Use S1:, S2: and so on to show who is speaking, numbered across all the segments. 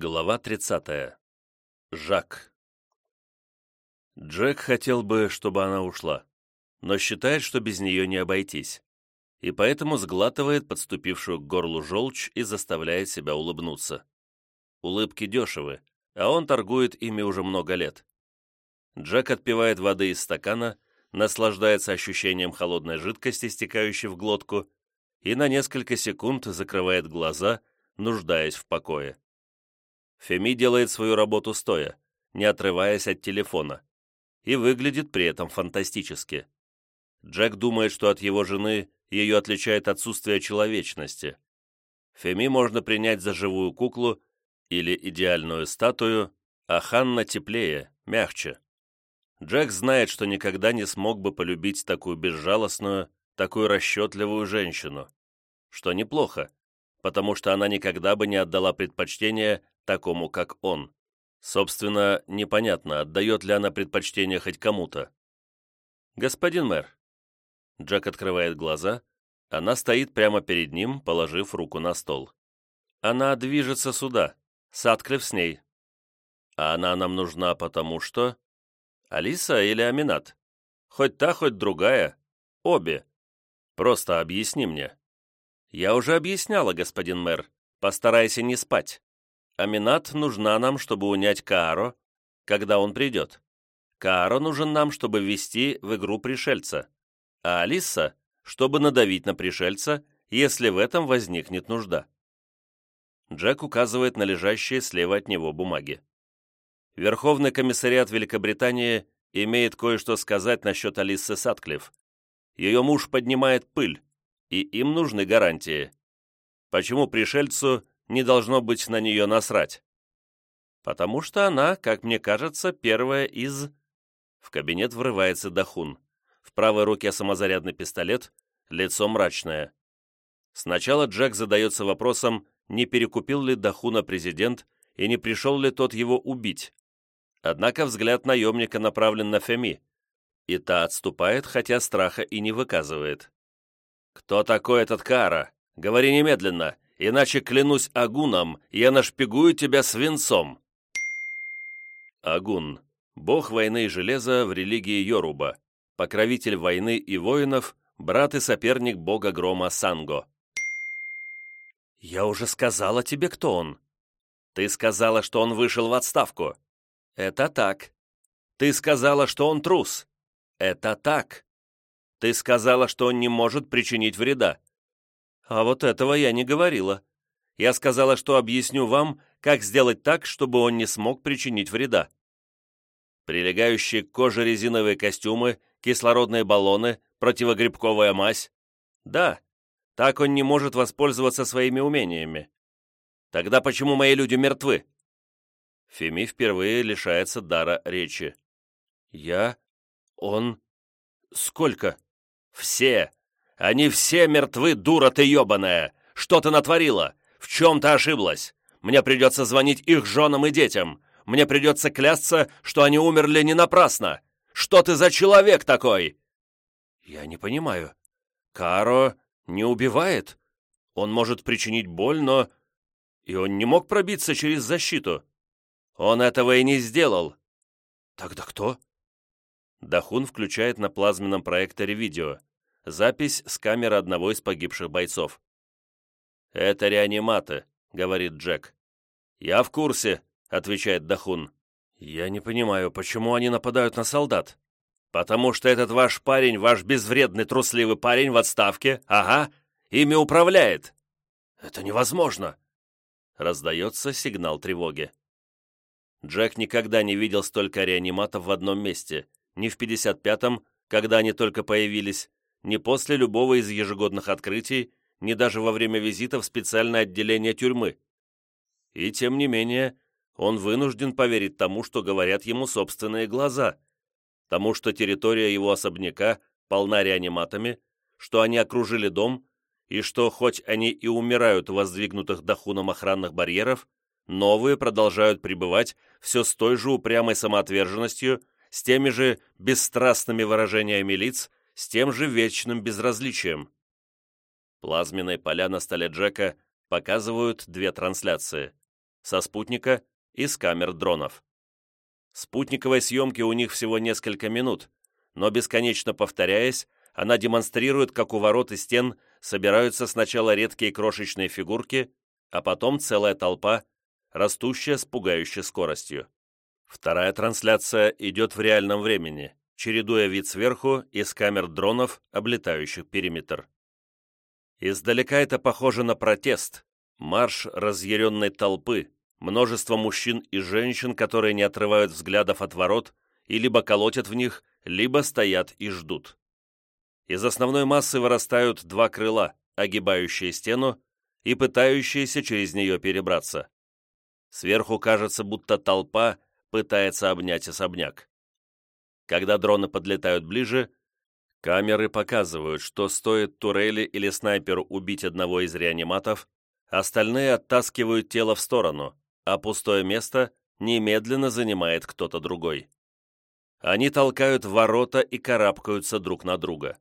S1: Глава 30. Жак. Джек хотел бы, чтобы она ушла, но считает, что без нее не обойтись, и поэтому сглатывает подступившую к горлу желчь и заставляет себя улыбнуться. Улыбки дешевы, а он торгует ими уже много лет. Джек отпивает воды из стакана, наслаждается ощущением холодной жидкости, стекающей в глотку, и на несколько секунд закрывает глаза, нуждаясь в покое. Феми делает свою работу стоя, не отрываясь от телефона, и выглядит при этом фантастически. Джек думает, что от его жены ее отличает отсутствие человечности. Феми можно принять за живую куклу или идеальную статую, а Ханна теплее, мягче. Джек знает, что никогда не смог бы полюбить такую безжалостную, такую расчетливую женщину. Что неплохо, потому что она никогда бы не отдала предпочтение такому, как он. Собственно, непонятно, отдает ли она предпочтение хоть кому-то. «Господин мэр». Джек открывает глаза. Она стоит прямо перед ним, положив руку на стол. Она движется сюда. Садклев с ней. А она нам нужна потому что... Алиса или Аминат? Хоть та, хоть другая. Обе. Просто объясни мне. Я уже объясняла, господин мэр. Постарайся не спать. Аминат нужна нам, чтобы унять Кааро, когда он придет. Кааро нужен нам, чтобы ввести в игру пришельца, а Алиса, чтобы надавить на пришельца, если в этом возникнет нужда. Джек указывает на лежащие слева от него бумаги. Верховный комиссариат Великобритании имеет кое-что сказать насчет Алисы Сатклифф. Ее муж поднимает пыль, и им нужны гарантии. Почему пришельцу не должно быть на нее насрать. Потому что она, как мне кажется, первая из... В кабинет врывается Дахун. В правой руке самозарядный пистолет, лицо мрачное. Сначала Джек задается вопросом, не перекупил ли Дахуна президент и не пришел ли тот его убить. Однако взгляд наемника направлен на Феми, и та отступает, хотя страха и не выказывает. «Кто такой этот Кара? Говори немедленно, иначе, клянусь Агуном, я нашпигую тебя свинцом». Агун – бог войны и железа в религии Йоруба, покровитель войны и воинов, брат и соперник бога грома Санго. «Я уже сказала тебе, кто он». «Ты сказала, что он вышел в отставку». «Это так». «Ты сказала, что он трус». «Это так». «Ты сказала, что он не может причинить вреда». А вот этого я не говорила. Я сказала, что объясню вам, как сделать так, чтобы он не смог причинить вреда. Прилегающие к коже резиновые костюмы, кислородные баллоны, противогрибковая мазь. Да, так он не может воспользоваться своими умениями. Тогда почему мои люди мертвы? Феми впервые лишается дара речи. Я? Он? Сколько? Все! Они все мертвы, дура ты ебаная! Что ты натворила? В чем ты ошиблась? Мне придется звонить их женам и детям. Мне придется клясться, что они умерли не напрасно. Что ты за человек такой?» «Я не понимаю. Каро не убивает? Он может причинить боль, но... И он не мог пробиться через защиту. Он этого и не сделал. Тогда кто?» Дахун включает на плазменном проекторе видео. Запись с камеры одного из погибших бойцов. «Это реаниматы», — говорит Джек. «Я в курсе», — отвечает Дахун. «Я не понимаю, почему они нападают на солдат?» «Потому что этот ваш парень, ваш безвредный трусливый парень в отставке, ага, ими управляет». «Это невозможно!» Раздается сигнал тревоги. Джек никогда не видел столько реаниматов в одном месте, ни в 55-м, когда они только появились, ни после любого из ежегодных открытий, ни даже во время визита в специальное отделение тюрьмы. И тем не менее, он вынужден поверить тому, что говорят ему собственные глаза, тому, что территория его особняка полна реаниматами, что они окружили дом, и что, хоть они и умирают в воздвигнутых дахуном охранных барьеров, новые продолжают пребывать все с той же упрямой самоотверженностью, с теми же бесстрастными выражениями лиц, с тем же вечным безразличием. Плазменные поля на столе Джека показывают две трансляции. со спутника и с камер дронов. Спутниковой съемки у них всего несколько минут, но бесконечно повторяясь, она демонстрирует, как у ворот и стен собираются сначала редкие крошечные фигурки, а потом целая толпа, растущая с пугающей скоростью. Вторая трансляция идет в реальном времени, чередуя вид сверху из камер дронов, облетающих периметр. Издалека это похоже на протест, марш разъяренной толпы, множество мужчин и женщин, которые не отрывают взглядов от ворот и либо колотят в них, либо стоят и ждут. Из основной массы вырастают два крыла, огибающие стену и пытающиеся через нее перебраться. Сверху кажется, будто толпа пытается обнять особняк. Когда дроны подлетают ближе, камеры показывают, что стоит турели или снайперу убить одного из реаниматов, остальные оттаскивают тело в сторону, а пустое место немедленно занимает кто-то другой. Они толкают ворота и карабкаются друг на друга.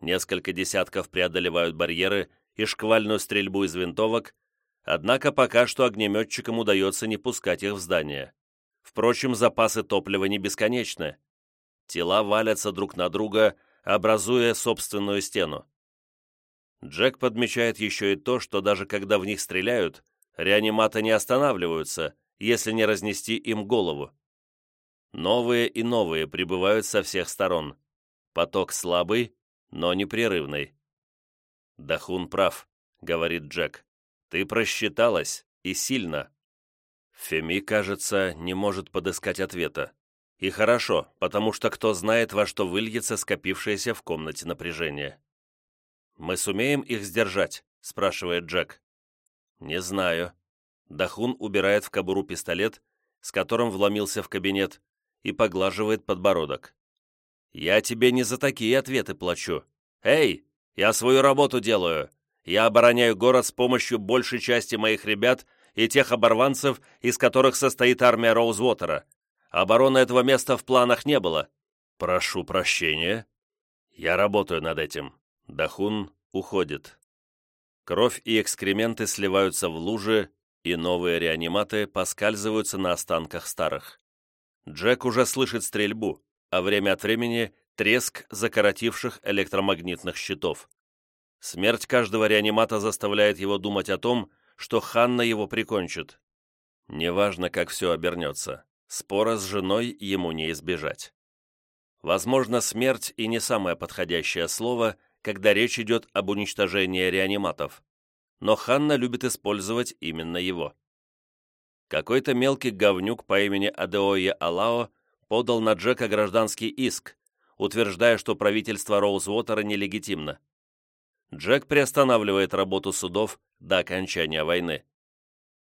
S1: Несколько десятков преодолевают барьеры и шквальную стрельбу из винтовок, однако пока что огнеметчикам удается не пускать их в здание. Впрочем, запасы топлива не бесконечны. Тела валятся друг на друга, образуя собственную стену. Джек подмечает еще и то, что даже когда в них стреляют, реаниматы не останавливаются, если не разнести им голову. Новые и новые прибывают со всех сторон. Поток слабый, но непрерывный. «Дахун прав», — говорит Джек. «Ты просчиталась, и сильно». Феми, кажется, не может подыскать ответа. И хорошо, потому что кто знает, во что выльется скопившееся в комнате напряжение. «Мы сумеем их сдержать?» — спрашивает Джек. «Не знаю». Дахун убирает в кобуру пистолет, с которым вломился в кабинет, и поглаживает подбородок. «Я тебе не за такие ответы плачу. Эй, я свою работу делаю. Я обороняю город с помощью большей части моих ребят и тех оборванцев, из которых состоит армия Роузвотера. Обороны этого места в планах не было. Прошу прощения. Я работаю над этим. Дахун уходит. Кровь и экскременты сливаются в лужи, и новые реаниматы поскальзываются на останках старых. Джек уже слышит стрельбу, а время от времени треск закоротивших электромагнитных щитов. Смерть каждого реанимата заставляет его думать о том, что Ханна его прикончит. Неважно, как все обернется, спора с женой ему не избежать. Возможно, смерть и не самое подходящее слово, когда речь идет об уничтожении реаниматов, но Ханна любит использовать именно его. Какой-то мелкий говнюк по имени Адеоя Алао подал на Джека гражданский иск, утверждая, что правительство Роузвотера нелегитимно. Джек приостанавливает работу судов до окончания войны.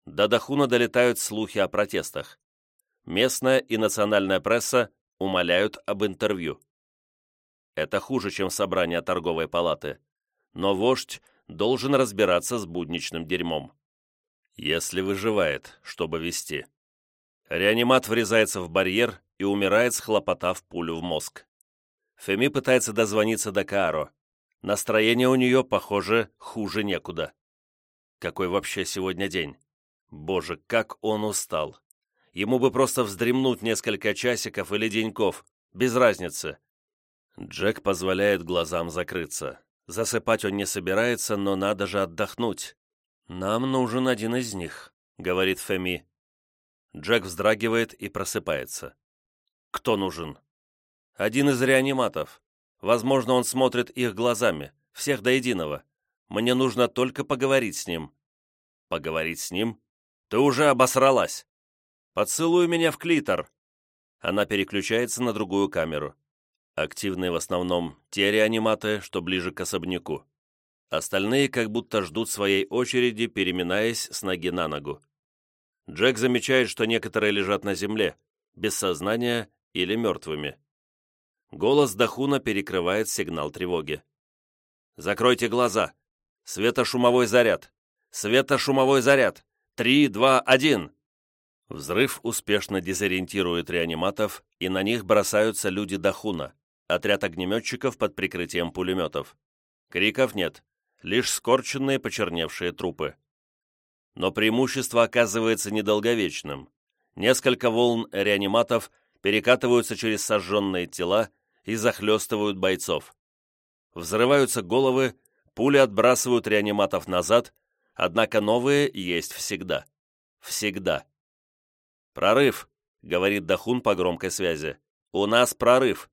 S1: До Дахуна долетают слухи о протестах. Местная и национальная пресса умоляют об интервью. Это хуже, чем собрание торговой палаты. Но вождь должен разбираться с будничным дерьмом. Если выживает, чтобы вести. Реанимат врезается в барьер и умирает, схлопотав пулю в мозг. Феми пытается дозвониться до Кааро. Настроение у нее, похоже, хуже некуда. Какой вообще сегодня день? Боже, как он устал. Ему бы просто вздремнуть несколько часиков или деньков, без разницы. Джек позволяет глазам закрыться. Засыпать он не собирается, но надо же отдохнуть. «Нам нужен один из них», — говорит Феми. Джек вздрагивает и просыпается. «Кто нужен?» «Один из реаниматов. Возможно, он смотрит их глазами, всех до единого. Мне нужно только поговорить с ним». «Поговорить с ним? Ты уже обосралась!» «Поцелуй меня в клитор!» Она переключается на другую камеру. Активные в основном те реаниматы, что ближе к особняку. Остальные как будто ждут своей очереди, переминаясь с ноги на ногу. Джек замечает, что некоторые лежат на земле, без сознания или мертвыми. Голос Дахуна перекрывает сигнал тревоги. «Закройте глаза! Светошумовой заряд! Светошумовой заряд! Три, два, один!» Взрыв успешно дезориентирует реаниматов, и на них бросаются люди Дахуна, отряд огнеметчиков под прикрытием пулеметов. Криков нет, лишь скорченные почерневшие трупы. Но преимущество оказывается недолговечным. Несколько волн реаниматов перекатываются через сожженные тела и захлестывают бойцов. Взрываются головы, пули отбрасывают реаниматов назад, однако новые есть всегда. Всегда. «Прорыв», — говорит Дахун по громкой связи. «У нас прорыв.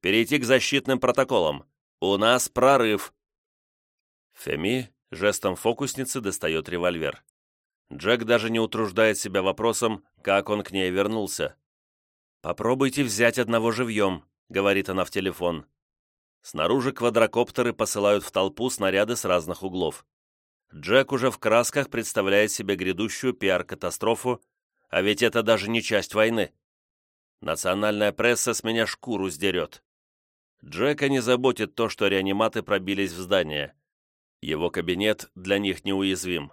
S1: Перейти к защитным протоколам. У нас прорыв». Феми жестом фокусницы достает револьвер. Джек даже не утруждает себя вопросом, как он к ней вернулся. «Попробуйте взять одного живьем», — говорит она в телефон. Снаружи квадрокоптеры посылают в толпу снаряды с разных углов. Джек уже в красках представляет себе грядущую пиар-катастрофу, а ведь это даже не часть войны. Национальная пресса с меня шкуру сдерет. Джека не заботит то, что реаниматы пробились в здание. Его кабинет для них неуязвим.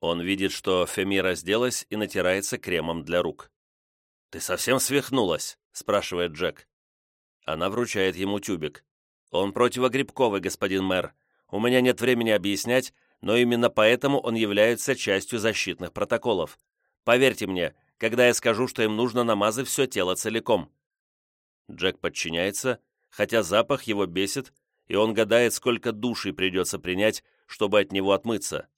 S1: Он видит, что Феми разделась и натирается кремом для рук. «Ты совсем свихнулась?» – спрашивает Джек. Она вручает ему тюбик. «Он противогрибковый, господин мэр. У меня нет времени объяснять, но именно поэтому он является частью защитных протоколов. Поверьте мне, когда я скажу, что им нужно намазать все тело целиком». Джек подчиняется, хотя запах его бесит, и он гадает, сколько души придется принять, чтобы от него отмыться.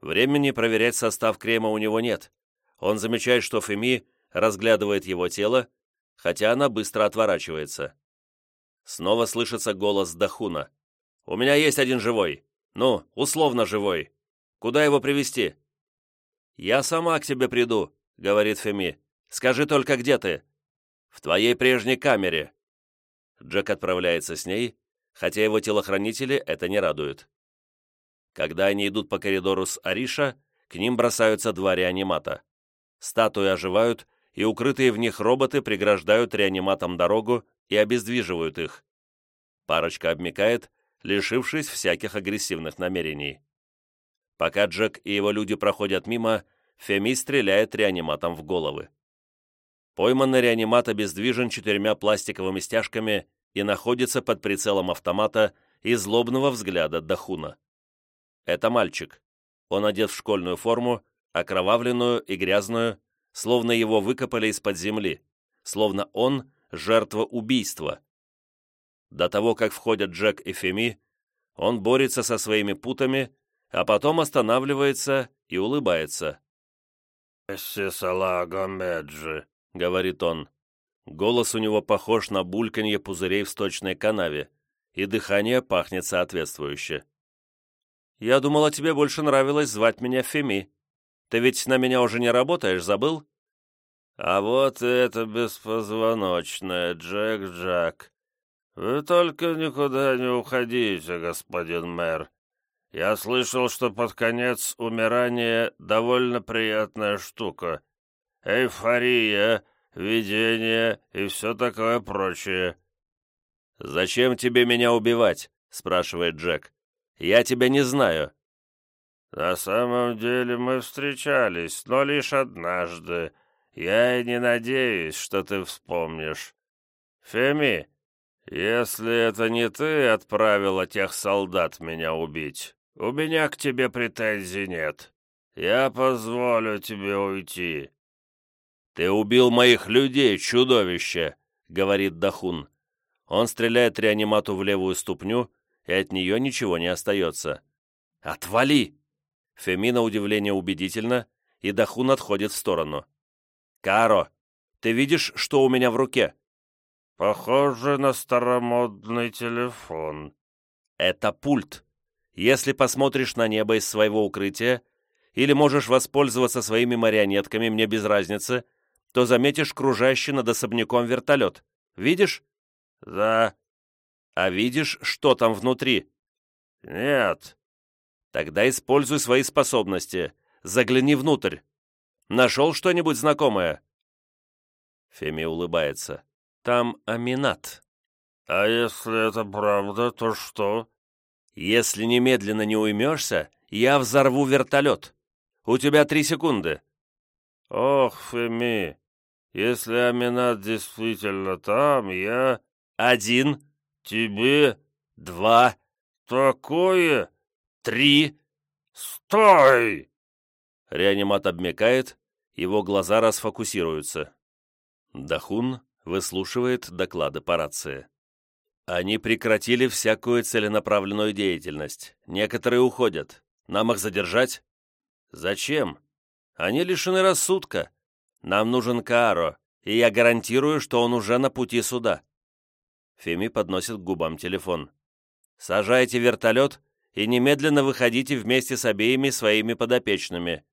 S1: Времени проверять состав крема у него нет. Он замечает, что Феми разглядывает его тело, хотя она быстро отворачивается. Снова слышится голос Дахуна. «У меня есть один живой. Ну, условно живой. Куда его привести? «Я сама к тебе приду», — говорит Феми. «Скажи только, где ты?» «В твоей прежней камере». Джек отправляется с ней, хотя его телохранители это не радует. Когда они идут по коридору с Ариша, к ним бросаются два реанимата. Статуи оживают, и укрытые в них роботы преграждают реаниматам дорогу и обездвиживают их. Парочка обмикает, лишившись всяких агрессивных намерений. Пока Джек и его люди проходят мимо, Феми стреляет реаниматом в головы. Пойманный реанимат обездвижен четырьмя пластиковыми стяжками и находится под прицелом автомата и злобного взгляда Дахуна. Это мальчик. Он одет в школьную форму, окровавленную и грязную, словно его выкопали из-под земли, словно он — жертва убийства. До того, как входят Джек и Феми, он борется со своими путами, а потом останавливается и улыбается.
S2: «Сисалагомеджи», —
S1: говорит он. Голос у него похож на бульканье пузырей в сточной канаве, и дыхание пахнет соответствующе. «Я думала, тебе больше нравилось звать меня Феми. Ты ведь на меня уже не работаешь, забыл?»
S2: «А вот это беспозвоночное, Джек-Джак. Вы только никуда не уходите, господин мэр. Я слышал, что под конец умирания довольно приятная штука. Эйфория, видение и все такое прочее».
S1: «Зачем тебе меня убивать?» — спрашивает Джек. «Я тебя не знаю».
S2: «На самом деле мы встречались, но лишь однажды. Я и не надеюсь, что ты вспомнишь. Феми, если это не ты отправила тех солдат меня убить, у меня к тебе претензий нет. Я позволю тебе уйти».
S1: «Ты убил моих людей, чудовище!» — говорит Дахун. Он стреляет реанимату в левую ступню, и от нее ничего не остается. «Отвали!» Фемина удивление убедительно, и Дахун отходит в сторону. «Каро, ты видишь, что у меня в руке?»
S2: «Похоже на старомодный телефон».
S1: «Это пульт. Если посмотришь на небо из своего укрытия, или можешь воспользоваться своими марионетками, мне без разницы, то заметишь кружащий над особняком вертолет. Видишь?»
S2: «Да».
S1: «А видишь, что там внутри?»
S2: «Нет».
S1: «Тогда используй свои способности. Загляни внутрь. Нашел что-нибудь знакомое?» Феми улыбается. «Там Аминат».
S2: «А если это правда, то что?»
S1: «Если немедленно не уймешься, я взорву вертолет. У тебя три секунды».
S2: «Ох, Феми, если Аминат действительно там, я...»
S1: «Один».
S2: «Тебе?»
S1: «Два».
S2: «Такое?»
S1: «Три».
S2: «Стой!»
S1: Реанимат обмекает, его глаза расфокусируются. Дахун выслушивает доклады по рации. Они прекратили всякую целенаправленную деятельность. Некоторые уходят. Нам их задержать? Зачем? Они лишены рассудка. Нам нужен Кааро, и я гарантирую, что он уже на пути сюда. Феми подносит к губам телефон. Сажайте вертолет и немедленно выходите вместе с обеими своими подопечными.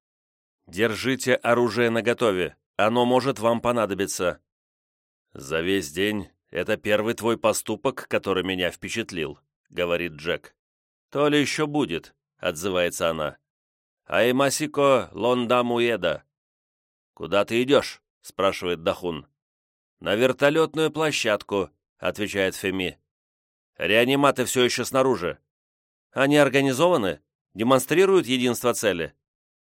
S1: Держите оружие наготове, оно может вам понадобиться. За весь день это первый твой поступок, который меня впечатлил, говорит Джек. То ли еще будет, отзывается она. Аймасико лонда муеда. Куда ты идешь? спрашивает Дахун. На вертолетную площадку, отвечает Феми. Реаниматы все еще снаружи. Они организованы? Демонстрируют единство цели?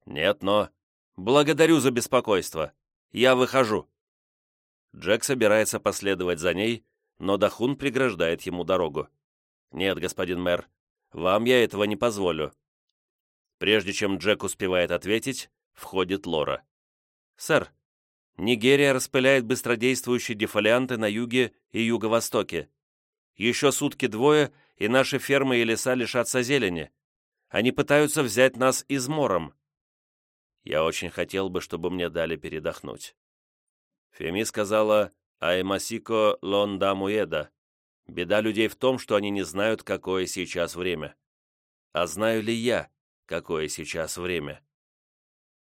S1: Нет, но... Благодарю за беспокойство. Я выхожу. Джек собирается последовать за ней, но Дахун преграждает ему дорогу. «Нет, господин мэр, вам я этого не позволю». Прежде чем Джек успевает ответить, входит Лора. «Сэр, Нигерия распыляет быстродействующие дефолианты на юге и юго-востоке. Еще сутки двое, и наши фермы и леса лишатся зелени. Они пытаются взять нас измором. Я очень хотел бы, чтобы мне дали передохнуть. Феми сказала «Аймасико лонда муэда». Беда людей в том, что они не знают, какое сейчас время. А знаю ли я, какое сейчас время?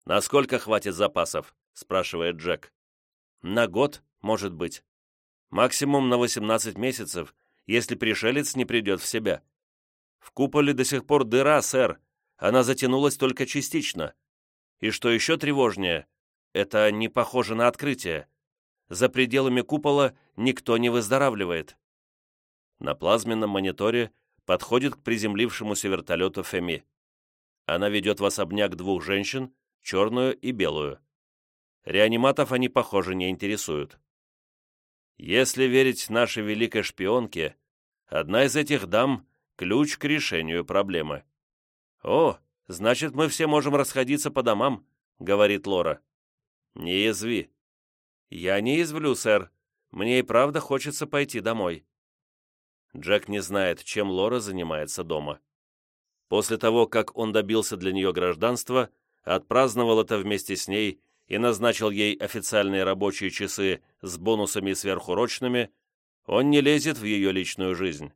S1: «Насколько хватит запасов?» – спрашивает Джек. «На год, может быть. Максимум на 18 месяцев, если пришелец не придет в себя. В куполе до сих пор дыра, сэр. Она затянулась только частично. И что еще тревожнее, это не похоже на открытие. За пределами купола никто не выздоравливает. На плазменном мониторе подходит к приземлившемуся вертолету Феми. Она ведет в особняк двух женщин, черную и белую. Реаниматов они, похоже, не интересуют. Если верить нашей великой шпионке, одна из этих дам — ключ к решению проблемы. «О, значит, мы все можем расходиться по домам», — говорит Лора. «Не язви». «Я не извлю, сэр. Мне и правда хочется пойти домой». Джек не знает, чем Лора занимается дома. После того, как он добился для нее гражданства, отпраздновал это вместе с ней и назначил ей официальные рабочие часы с бонусами сверхурочными, он не лезет в ее личную жизнь.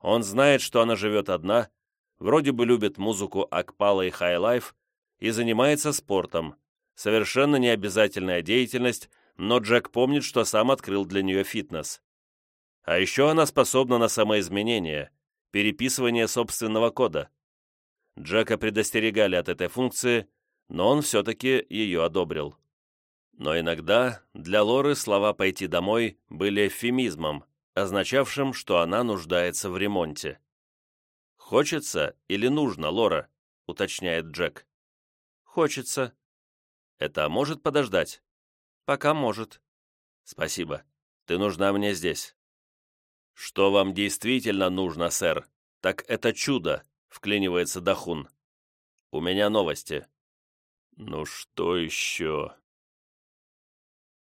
S1: Он знает, что она живет одна, вроде бы любит музыку Акпала и Хайлайф и занимается спортом. Совершенно необязательная деятельность, но Джек помнит, что сам открыл для нее фитнес. А еще она способна на самоизменение, переписывание собственного кода. Джека предостерегали от этой функции, но он все-таки ее одобрил. Но иногда для Лоры слова «пойти домой» были эвфемизмом, означавшим, что она нуждается в ремонте. «Хочется или нужно, Лора?» — уточняет Джек. «Хочется». «Это может подождать?» «Пока может». «Спасибо. Ты нужна мне здесь». «Что вам действительно нужно, сэр? Так это чудо», — вклинивается Дахун. «У меня новости. «Ну что еще?»